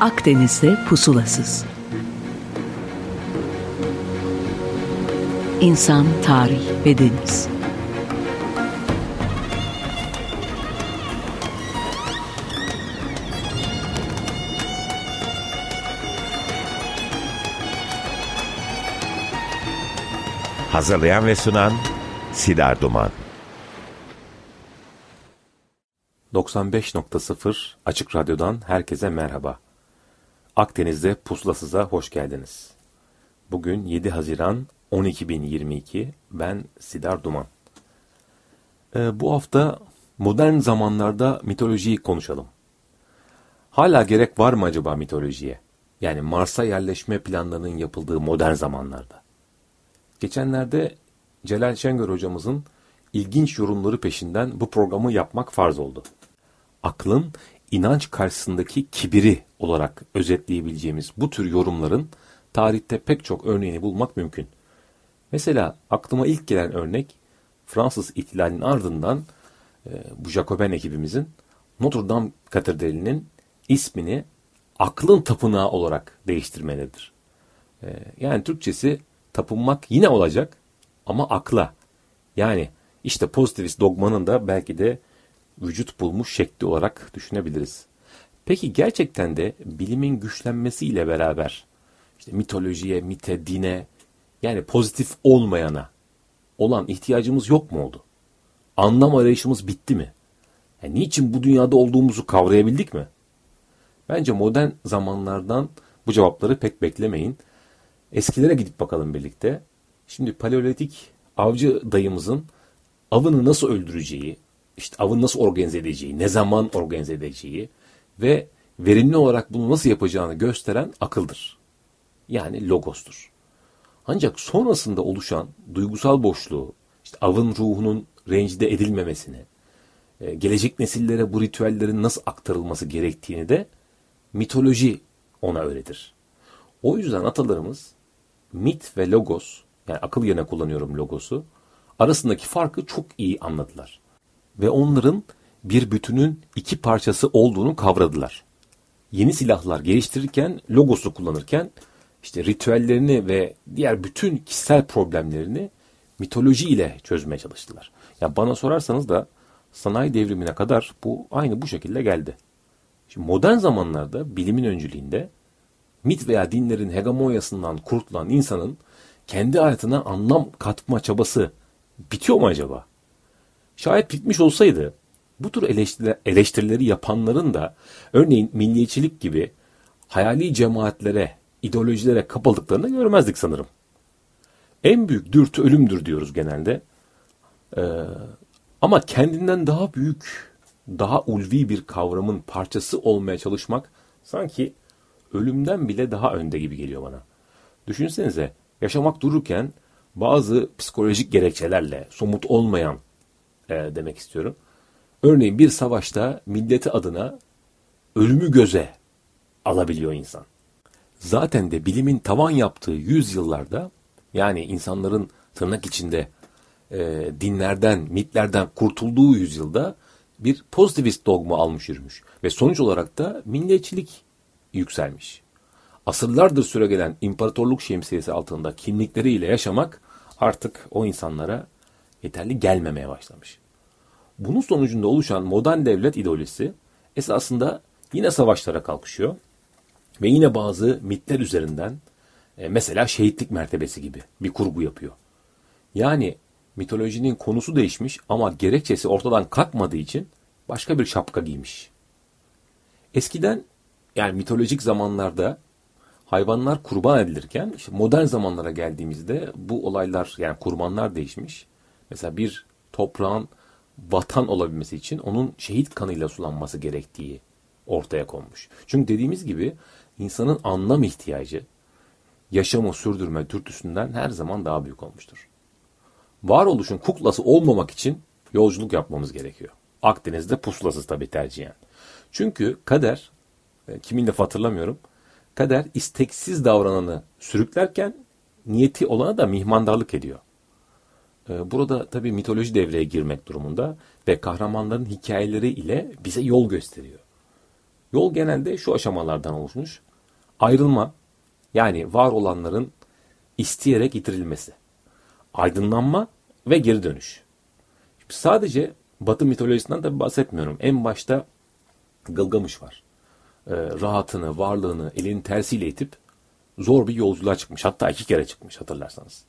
Akdeniz'de pusulasız. İnsan, tarih ve deniz. Hazırlayan ve sunan Sidar Duman. 95.0 Açık Radyo'dan herkese merhaba. Akdeniz'de Pusulasız'a hoş geldiniz. Bugün 7 Haziran 12.022, ben Sidar Duman. Ee, bu hafta modern zamanlarda mitolojiyi konuşalım. Hala gerek var mı acaba mitolojiye? Yani Mars'a yerleşme planlarının yapıldığı modern zamanlarda. Geçenlerde Celal Şengör hocamızın ilginç yorumları peşinden bu programı yapmak farz oldu. Aklın inanç karşısındaki kibiri olarak özetleyebileceğimiz bu tür yorumların tarihte pek çok örneğini bulmak mümkün. Mesela aklıma ilk gelen örnek Fransız ihtilalinin ardından e, bu Jacoben ekibimizin Notre Dame katedralinin ismini aklın tapınağı olarak değiştirmeleridir. E, yani Türkçesi tapınmak yine olacak ama akla. Yani işte pozitivist dogmanın da belki de vücut bulmuş şekli olarak düşünebiliriz. Peki gerçekten de bilimin güçlenmesiyle beraber işte mitolojiye, mite, dine yani pozitif olmayana olan ihtiyacımız yok mu oldu? Anlam arayışımız bitti mi? Yani niçin bu dünyada olduğumuzu kavrayabildik mi? Bence modern zamanlardan bu cevapları pek beklemeyin. Eskilere gidip bakalım birlikte. Şimdi paleolitik avcı dayımızın avını nasıl öldüreceği, işte avını nasıl organize edeceği, ne zaman organize edeceği ve verimli olarak bunu nasıl yapacağını gösteren akıldır. Yani logostur. Ancak sonrasında oluşan duygusal boşluğu, işte avın ruhunun rencide edilmemesini, e, gelecek nesillere bu ritüellerin nasıl aktarılması gerektiğini de mitoloji ona öğretir. O yüzden atalarımız mit ve logos, yani akıl yerine kullanıyorum logosu, arasındaki farkı çok iyi anladılar. Ve onların bir bütünün iki parçası olduğunu kavradılar. Yeni silahlar geliştirirken, logosu kullanırken işte ritüellerini ve diğer bütün kişisel problemlerini mitoloji ile çözmeye çalıştılar. Ya bana sorarsanız da sanayi devrimine kadar bu aynı bu şekilde geldi. Şimdi modern zamanlarda bilimin öncülüğünde mit veya dinlerin hegemonyasından kurtulan insanın kendi hayatına anlam katma çabası bitiyor mu acaba? Şayet bitmiş olsaydı bu tür eleştirileri yapanların da örneğin milliyetçilik gibi hayali cemaatlere, ideolojilere kapıldıklarını görmezdik sanırım. En büyük dürtü ölümdür diyoruz genelde. Ee, ama kendinden daha büyük, daha ulvi bir kavramın parçası olmaya çalışmak sanki ölümden bile daha önde gibi geliyor bana. Düşünsenize yaşamak dururken bazı psikolojik gerekçelerle somut olmayan e, demek istiyorum. Örneğin bir savaşta milleti adına ölümü göze alabiliyor insan. Zaten de bilimin tavan yaptığı yüzyıllarda yani insanların tırnak içinde e, dinlerden, mitlerden kurtulduğu yüzyılda bir pozitivist dogma almış yürümüş. Ve sonuç olarak da milliyetçilik yükselmiş. Asırlardır süregelen imparatorluk şemsiyesi altında kimlikleriyle yaşamak artık o insanlara yeterli gelmemeye başlamış. Bunun sonucunda oluşan modern devlet ideolojisi esasında yine savaşlara kalkışıyor ve yine bazı mitler üzerinden e, mesela şehitlik mertebesi gibi bir kurgu yapıyor. Yani mitolojinin konusu değişmiş ama gerekçesi ortadan kalkmadığı için başka bir şapka giymiş. Eskiden yani mitolojik zamanlarda hayvanlar kurban edilirken işte modern zamanlara geldiğimizde bu olaylar yani kurbanlar değişmiş. Mesela bir toprağın vatan olabilmesi için onun şehit kanıyla sulanması gerektiği ortaya konmuş. Çünkü dediğimiz gibi insanın anlam ihtiyacı yaşamı sürdürme dürtüsünden her zaman daha büyük olmuştur. Varoluşun kuklası olmamak için yolculuk yapmamız gerekiyor. Akdeniz'de pusulasız tabii tercihen. Çünkü kader, e, kimin de hatırlamıyorum, kader isteksiz davrananı sürüklerken niyeti olana da mihmandarlık ediyor. E, burada tabii mitoloji devreye girmek durumunda ve kahramanların hikayeleri ile bize yol gösteriyor. Yol genelde şu aşamalardan oluşmuş. Ayrılma, yani var olanların isteyerek itirilmesi. Aydınlanma ve geri dönüş. Şimdi sadece Batı mitolojisinden de bahsetmiyorum. En başta Gılgamış var. Ee, rahatını, varlığını elinin tersiyle itip zor bir yolculuğa çıkmış. Hatta iki kere çıkmış hatırlarsanız.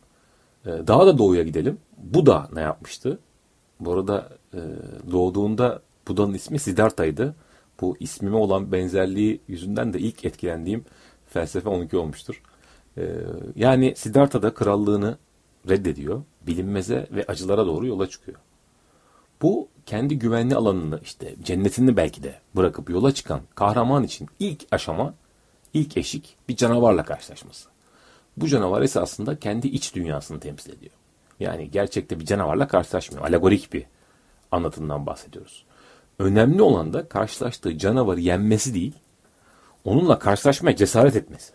Ee, daha da doğuya gidelim. Bu da ne yapmıştı? Bu arada e, doğduğunda Buda'nın ismi Siddhartha'ydı. Bu ismime olan benzerliği yüzünden de ilk etkilendiğim felsefe 12 olmuştur. Ee, yani Siddhartha da krallığını reddediyor. Bilinmeze ve acılara doğru yola çıkıyor. Bu kendi güvenli alanını işte cennetini belki de bırakıp yola çıkan kahraman için ilk aşama, ilk eşik bir canavarla karşılaşması. Bu canavar esasında kendi iç dünyasını temsil ediyor. Yani gerçekte bir canavarla karşılaşmıyor. Alegorik bir anlatımdan bahsediyoruz. Önemli olan da karşılaştığı canavarı yenmesi değil, onunla karşılaşmaya cesaret etmesi.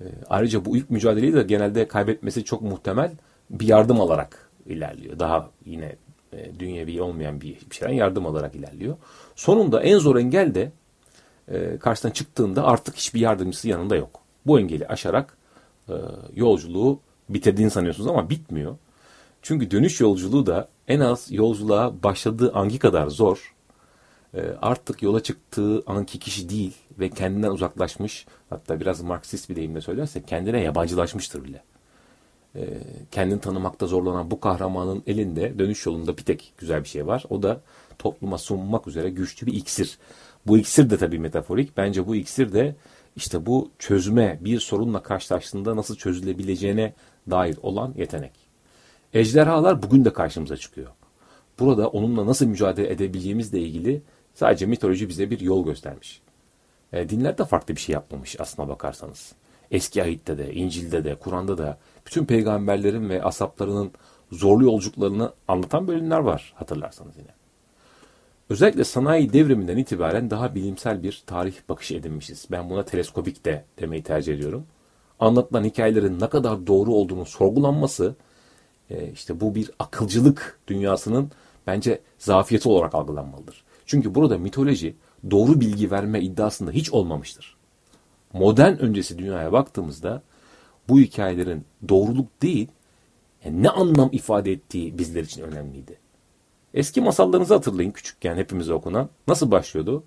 E, ayrıca bu ilk mücadeleyi de genelde kaybetmesi çok muhtemel bir yardım alarak ilerliyor. Daha yine e, dünyevi olmayan bir, şeyden yardım alarak ilerliyor. Sonunda en zor engel de e, karşısına çıktığında artık hiçbir yardımcısı yanında yok. Bu engeli aşarak e, yolculuğu bitirdiğini sanıyorsunuz ama bitmiyor. Çünkü dönüş yolculuğu da en az yolculuğa başladığı anki kadar zor. E, artık yola çıktığı anki kişi değil ve kendinden uzaklaşmış hatta biraz Marksist bir deyimle söylersek kendine yabancılaşmıştır bile. E, kendini tanımakta zorlanan bu kahramanın elinde dönüş yolunda bir tek güzel bir şey var. O da topluma sunmak üzere güçlü bir iksir. Bu iksir de tabii metaforik. Bence bu iksir de işte bu çözme, bir sorunla karşılaştığında nasıl çözülebileceğine dair olan yetenek. Ejderhalar bugün de karşımıza çıkıyor. Burada onunla nasıl mücadele edebileceğimizle ilgili sadece mitoloji bize bir yol göstermiş. E, dinler de farklı bir şey yapmamış aslına bakarsanız. Eski ahitte de, İncil'de de, Kur'an'da da bütün peygamberlerin ve asaplarının zorlu yolculuklarını anlatan bölümler var hatırlarsanız yine. Özellikle sanayi devriminden itibaren daha bilimsel bir tarih bakışı edinmişiz. Ben buna teleskopik de demeyi tercih ediyorum. Anlatılan hikayelerin ne kadar doğru olduğunu sorgulanması, e, işte bu bir akılcılık dünyasının bence zafiyeti olarak algılanmalıdır. Çünkü burada mitoloji doğru bilgi verme iddiasında hiç olmamıştır. Modern öncesi dünyaya baktığımızda bu hikayelerin doğruluk değil, yani ne anlam ifade ettiği bizler için önemliydi. Eski masallarınızı hatırlayın küçükken hepimize okunan. Nasıl başlıyordu?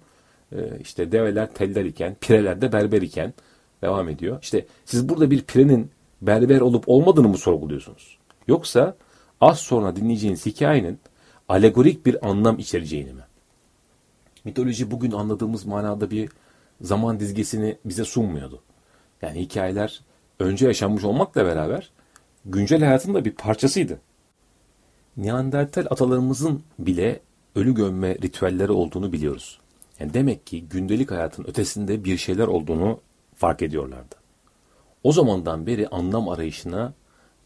Ee, işte develer teller iken, pireler de berber iken devam ediyor. İşte siz burada bir pirenin berber olup olmadığını mı sorguluyorsunuz? Yoksa az sonra dinleyeceğiniz hikayenin alegorik bir anlam içereceğini mi? Mitoloji bugün anladığımız manada bir zaman dizgesini bize sunmuyordu. Yani hikayeler önce yaşanmış olmakla beraber güncel hayatın da bir parçasıydı. Neandertal atalarımızın bile ölü gömme ritüelleri olduğunu biliyoruz. Yani demek ki gündelik hayatın ötesinde bir şeyler olduğunu fark ediyorlardı. O zamandan beri anlam arayışına,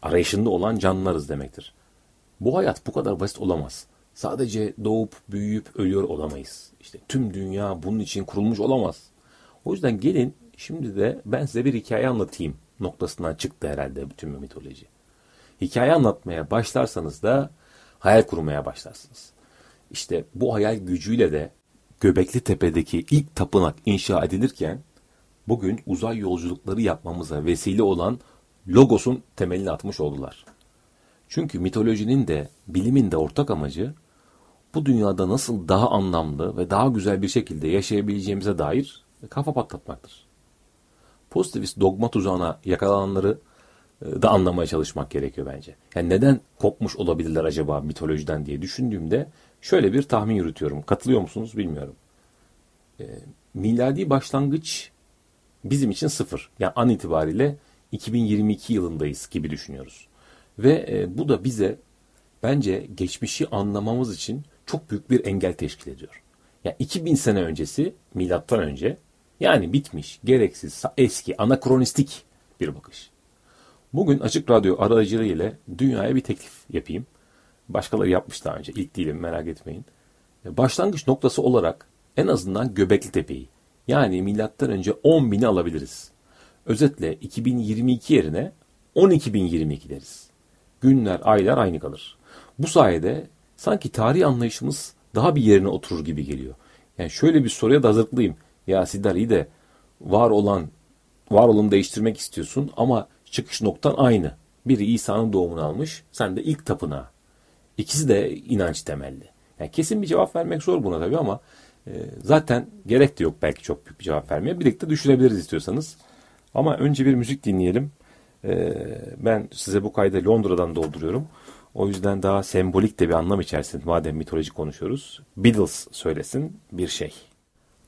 arayışında olan canlılarız demektir. Bu hayat bu kadar basit olamaz. Sadece doğup büyüyüp ölüyor olamayız. İşte tüm dünya bunun için kurulmuş olamaz. O yüzden gelin şimdi de ben size bir hikaye anlatayım noktasından çıktı herhalde bütün mitoloji. Hikaye anlatmaya başlarsanız da hayal kurmaya başlarsınız. İşte bu hayal gücüyle de Göbekli Tepe'deki ilk tapınak inşa edilirken bugün uzay yolculukları yapmamıza vesile olan Logos'un temelini atmış oldular. Çünkü mitolojinin de bilimin de ortak amacı bu dünyada nasıl daha anlamlı ve daha güzel bir şekilde yaşayabileceğimize dair kafa patlatmaktır. Pozitivist dogma tuzağına yakalananları da anlamaya çalışmak gerekiyor bence. Yani neden kopmuş olabilirler acaba mitolojiden diye düşündüğümde şöyle bir tahmin yürütüyorum. Katılıyor musunuz bilmiyorum. E, miladi başlangıç bizim için sıfır. Yani an itibariyle 2022 yılındayız gibi düşünüyoruz. Ve e, bu da bize bence geçmişi anlamamız için çok büyük bir engel teşkil ediyor. Yani 2000 sene öncesi milattan önce yani bitmiş, gereksiz, eski, anakronistik bir bakış. Bugün Açık Radyo aracılığıyla dünyaya bir teklif yapayım. Başkaları yapmış daha önce. İlk değilim merak etmeyin. Başlangıç noktası olarak en azından Göbekli Tepe'yi yani milattan önce 10 bini alabiliriz. Özetle 2022 yerine 12.022 deriz. Günler, aylar aynı kalır. Bu sayede sanki tarih anlayışımız daha bir yerine oturur gibi geliyor. Yani şöyle bir soruya da hazırlıklıyım. Ya Sidar iyi de var olan var olanı değiştirmek istiyorsun ama çıkış noktan aynı. Biri İsa'nın doğumunu almış, sen de ilk tapınağı. İkisi de inanç temelli. Yani kesin bir cevap vermek zor buna tabii ama e, zaten gerek de yok belki çok büyük bir cevap vermeye. Birlikte düşünebiliriz istiyorsanız. Ama önce bir müzik dinleyelim. E, ben size bu kaydı Londra'dan dolduruyorum. O yüzden daha sembolik de bir anlam içerisinde madem mitoloji konuşuyoruz. Beatles söylesin bir şey.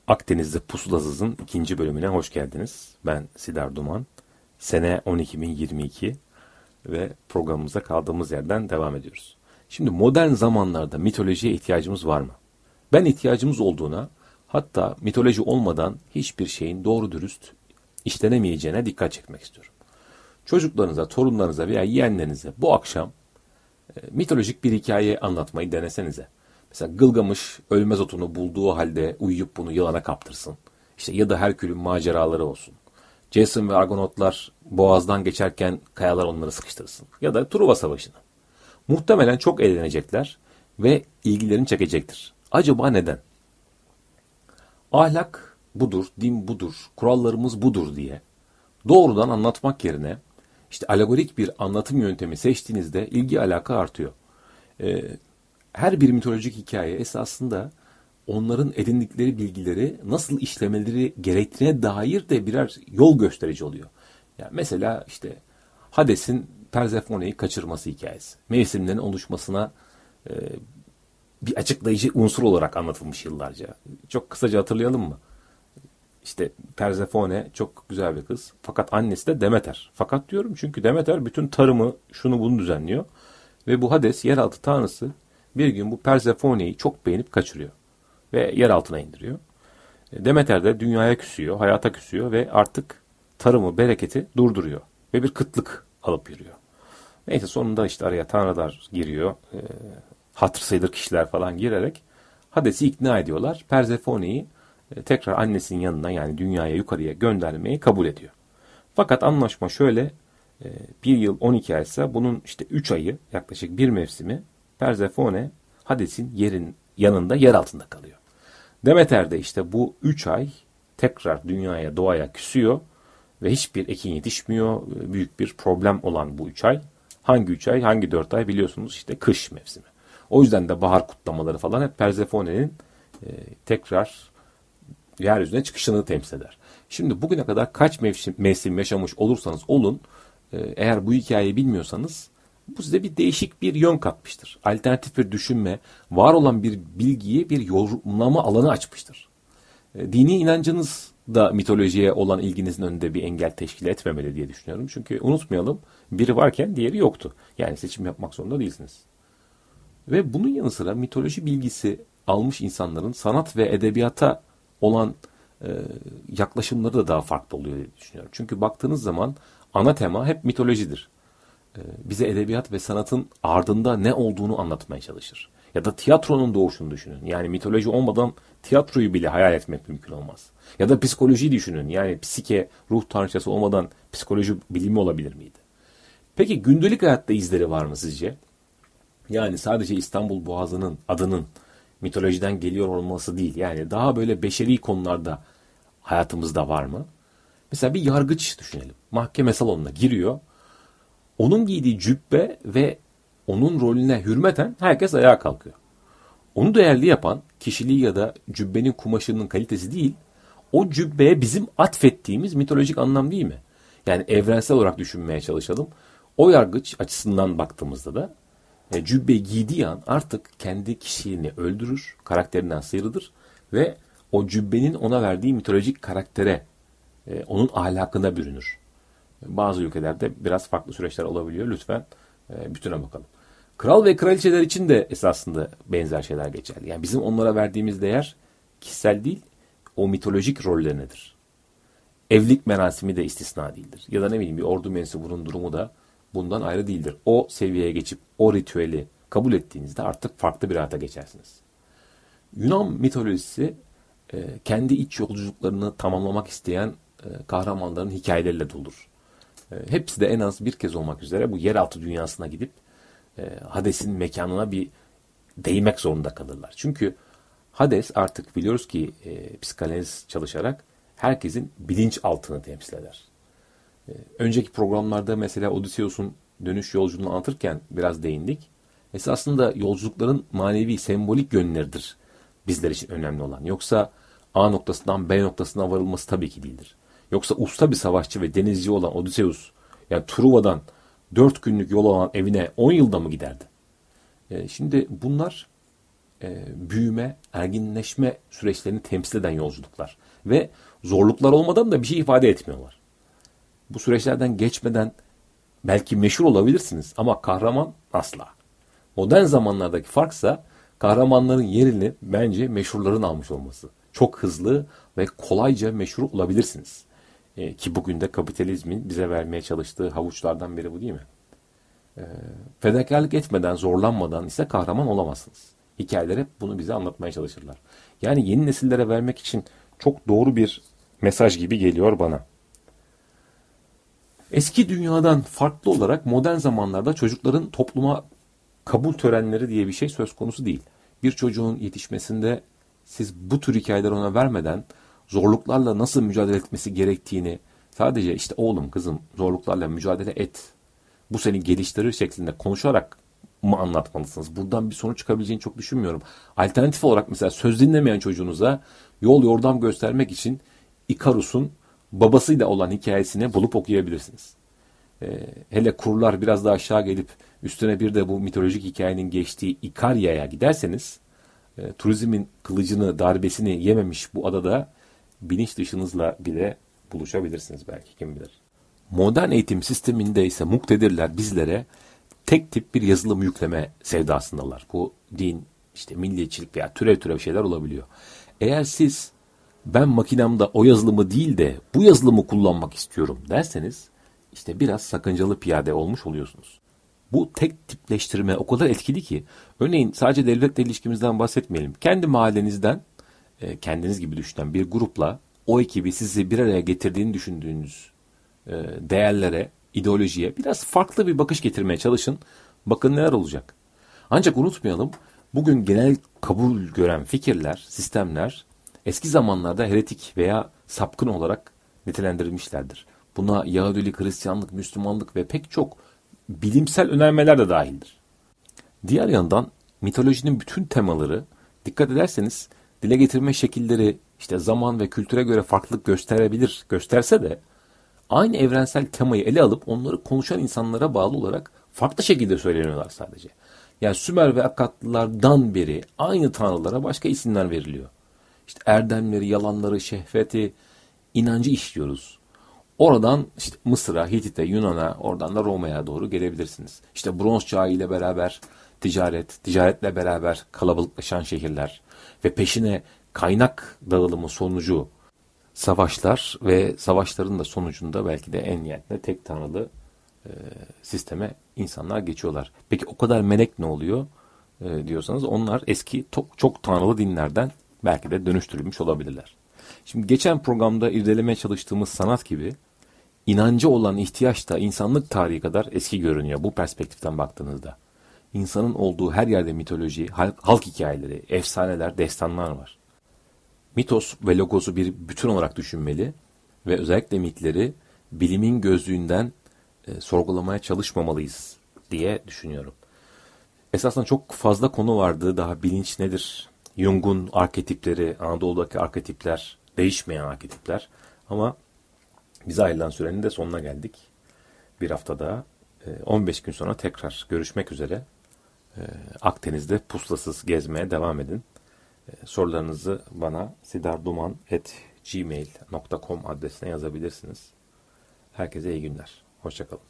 Akdeniz'de Pusulasız'ın ikinci bölümüne hoş geldiniz. Ben Sidar Duman. Sene 12.022 ve programımıza kaldığımız yerden devam ediyoruz. Şimdi modern zamanlarda mitolojiye ihtiyacımız var mı? Ben ihtiyacımız olduğuna hatta mitoloji olmadan hiçbir şeyin doğru dürüst işlenemeyeceğine dikkat çekmek istiyorum. Çocuklarınıza, torunlarınıza veya yeğenlerinize bu akşam e, mitolojik bir hikaye anlatmayı denesenize. Mesela Gılgamış ölmez otunu bulduğu halde uyuyup bunu yılana kaptırsın. İşte ya da Herkül'ün maceraları olsun. Jason ve Argonautlar boğazdan geçerken kayalar onları sıkıştırsın. Ya da Truva Savaşı'nı. Muhtemelen çok eğlenecekler ve ilgilerini çekecektir. Acaba neden? Ahlak budur, din budur, kurallarımız budur diye doğrudan anlatmak yerine işte alegorik bir anlatım yöntemi seçtiğinizde ilgi alaka artıyor. Ee, her bir mitolojik hikaye esasında onların edindikleri bilgileri nasıl işlemeleri gerektiğine dair de birer yol gösterici oluyor. Yani mesela işte Hades'in Persephone'yi kaçırması hikayesi. Mevsimlerin oluşmasına e, bir açıklayıcı unsur olarak anlatılmış yıllarca. Çok kısaca hatırlayalım mı? İşte Persephone çok güzel bir kız. Fakat annesi de Demeter. Fakat diyorum çünkü Demeter bütün tarımı şunu bunu düzenliyor. Ve bu Hades yeraltı tanrısı bir gün bu Persephone'yi çok beğenip kaçırıyor. Ve yer altına indiriyor. E, Demeter de dünyaya küsüyor, hayata küsüyor ve artık tarımı, bereketi durduruyor. Ve bir kıtlık alıp yürüyor. Neyse sonunda işte araya tanrılar giriyor. E, hatır sayılır kişiler falan girerek Hades'i ikna ediyorlar. Persephone'yi e, tekrar annesinin yanına yani dünyaya yukarıya göndermeyi kabul ediyor. Fakat anlaşma şöyle e, bir yıl 12 ay ise bunun işte 3 ayı yaklaşık bir mevsimi Persephone Hades'in yerin yanında yer altında kalıyor. Demeter de işte bu 3 ay tekrar dünyaya doğaya küsüyor ve hiçbir ekin yetişmiyor. Büyük bir problem olan bu 3 ay. Hangi 3 ay hangi 4 ay biliyorsunuz işte kış mevsimi. O yüzden de bahar kutlamaları falan hep Persephone'nin e, tekrar yeryüzüne çıkışını temsil eder. Şimdi bugüne kadar kaç mevsim, mevsim yaşamış olursanız olun e, eğer bu hikayeyi bilmiyorsanız bu size bir değişik bir yön katmıştır. Alternatif bir düşünme, var olan bir bilgiyi bir yorumlama alanı açmıştır. E, dini inancınız da mitolojiye olan ilginizin önünde bir engel teşkil etmemeli diye düşünüyorum. Çünkü unutmayalım biri varken diğeri yoktu. Yani seçim yapmak zorunda değilsiniz. Ve bunun yanı sıra mitoloji bilgisi almış insanların sanat ve edebiyata olan e, yaklaşımları da daha farklı oluyor diye düşünüyorum. Çünkü baktığınız zaman ana tema hep mitolojidir. E, bize edebiyat ve sanatın ardında ne olduğunu anlatmaya çalışır. Ya da tiyatronun doğuşunu düşünün. Yani mitoloji olmadan tiyatroyu bile hayal etmek mümkün olmaz. Ya da psikolojiyi düşünün. Yani psike, ruh tanrıçası olmadan psikoloji bilimi olabilir miydi? Peki gündelik hayatta izleri var mı sizce? Yani sadece İstanbul Boğazı'nın adının mitolojiden geliyor olması değil. Yani daha böyle beşeri konularda hayatımızda var mı? Mesela bir yargıç düşünelim. Mahkeme salonuna giriyor. Onun giydiği cübbe ve onun rolüne hürmeten herkes ayağa kalkıyor. Onu değerli yapan kişiliği ya da cübbenin kumaşının kalitesi değil, o cübbeye bizim atfettiğimiz mitolojik anlam değil mi? Yani evrensel olarak düşünmeye çalışalım. O yargıç açısından baktığımızda da e, cübbe giydiği an artık kendi kişiliğini öldürür, karakterinden sıyrılır ve o cübbenin ona verdiği mitolojik karaktere, e, onun ahlakına bürünür. Bazı ülkelerde biraz farklı süreçler olabiliyor. Lütfen e, bütüne bakalım. Kral ve kraliçeler için de esasında benzer şeyler geçerli. Yani bizim onlara verdiğimiz değer kişisel değil, o mitolojik rollerinedir. Evlilik merasimi de istisna değildir. Ya da ne bileyim bir ordu mensubunun durumu da bundan ayrı değildir. O seviyeye geçip o ritüeli kabul ettiğinizde artık farklı bir hayata geçersiniz. Yunan mitolojisi e, kendi iç yolculuklarını tamamlamak isteyen e, kahramanların hikayeleriyle doludur. E, hepsi de en az bir kez olmak üzere bu yeraltı dünyasına gidip Hades'in mekanına bir değmek zorunda kalırlar. Çünkü Hades artık biliyoruz ki e, psikanaliz çalışarak herkesin bilinç altını temsil eder. E, önceki programlarda mesela Odysseus'un dönüş yolculuğunu anlatırken biraz değindik. Esasında yolculukların manevi, sembolik yönleridir bizler için önemli olan. Yoksa A noktasından B noktasına varılması tabii ki değildir. Yoksa usta bir savaşçı ve denizci olan Odysseus, yani Truva'dan 4 günlük yol olan evine 10 yılda mı giderdi? E, şimdi bunlar e, büyüme, erginleşme süreçlerini temsil eden yolculuklar. Ve zorluklar olmadan da bir şey ifade etmiyorlar. Bu süreçlerden geçmeden belki meşhur olabilirsiniz ama kahraman asla. Modern zamanlardaki farksa kahramanların yerini bence meşhurların almış olması. Çok hızlı ve kolayca meşhur olabilirsiniz. E, ki bugün de kapitalizmin bize vermeye çalıştığı havuçlardan biri bu değil mi? E, fedakarlık etmeden, zorlanmadan ise kahraman olamazsınız. Hikayeler hep bunu bize anlatmaya çalışırlar. Yani yeni nesillere vermek için çok doğru bir mesaj gibi geliyor bana. Eski dünyadan farklı olarak modern zamanlarda çocukların topluma kabul törenleri diye bir şey söz konusu değil. Bir çocuğun yetişmesinde siz bu tür hikayeler ona vermeden zorluklarla nasıl mücadele etmesi gerektiğini sadece işte oğlum kızım zorluklarla mücadele et. Bu seni geliştirir şeklinde konuşarak mı anlatmalısınız? Buradan bir sonuç çıkabileceğini çok düşünmüyorum. Alternatif olarak mesela söz dinlemeyen çocuğunuza yol yordam göstermek için Ikarus'un babasıyla olan hikayesini bulup okuyabilirsiniz. Ee, hele kurlar biraz daha aşağı gelip üstüne bir de bu mitolojik hikayenin geçtiği İkarya'ya giderseniz e, turizmin kılıcını, darbesini yememiş bu adada bilinç dışınızla bile buluşabilirsiniz belki kim bilir. Modern eğitim sisteminde ise muktedirler bizlere tek tip bir yazılım yükleme sevdasındalar. Bu din, işte milliyetçilik veya türev türev şeyler olabiliyor. Eğer siz ben makinamda o yazılımı değil de bu yazılımı kullanmak istiyorum derseniz işte biraz sakıncalı piyade olmuş oluyorsunuz. Bu tek tipleştirme o kadar etkili ki örneğin sadece devletle ilişkimizden bahsetmeyelim. Kendi mahallenizden e, kendiniz gibi düşünen bir grupla o ekibi sizi bir araya getirdiğini düşündüğünüz e, değerlere, ideolojiye biraz farklı bir bakış getirmeye çalışın. Bakın neler olacak. Ancak unutmayalım bugün genel kabul gören fikirler, sistemler eski zamanlarda heretik veya sapkın olarak nitelendirilmişlerdir. Buna Yahudilik, Hristiyanlık, Müslümanlık ve pek çok bilimsel önermeler de dahildir. Diğer yandan mitolojinin bütün temaları dikkat ederseniz dile getirme şekilleri işte zaman ve kültüre göre farklılık gösterebilir, gösterse de aynı evrensel temayı ele alıp onları konuşan insanlara bağlı olarak farklı şekilde söyleniyorlar sadece. Yani Sümer ve Akkadlılardan beri aynı tanrılara başka isimler veriliyor. İşte erdemleri, yalanları, şehveti, inancı işliyoruz. Oradan işte Mısır'a, Hitit'e, Yunan'a, oradan da Roma'ya doğru gelebilirsiniz. İşte bronz çağı ile beraber ticaret, ticaretle beraber kalabalıklaşan şehirler ve peşine kaynak dağılımı sonucu savaşlar ve savaşların da sonucunda belki de en nihayetinde tek tanrılı e, sisteme insanlar geçiyorlar. Peki o kadar melek ne oluyor e, diyorsanız onlar eski çok, çok tanrılı dinlerden belki de dönüştürülmüş olabilirler. Şimdi geçen programda irdelemeye çalıştığımız sanat gibi inancı olan ihtiyaç da insanlık tarihi kadar eski görünüyor bu perspektiften baktığınızda. İnsanın olduğu her yerde mitoloji, halk, halk hikayeleri, efsaneler, destanlar var. Mitos ve logosu bir bütün olarak düşünmeli ve özellikle mitleri bilimin gözlüğünden e, sorgulamaya çalışmamalıyız diye düşünüyorum. Esasında çok fazla konu vardı. Daha bilinç nedir? Jung'un arketipleri, Anadolu'daki arketipler, değişmeyen arketipler. Ama bize ayrılan sürenin de sonuna geldik. Bir haftada 15 e, gün sonra tekrar görüşmek üzere. E, Akdeniz'de puslasız gezmeye devam edin. E, sorularınızı bana sidarduman.gmail.com adresine yazabilirsiniz. Herkese iyi günler. Hoşçakalın.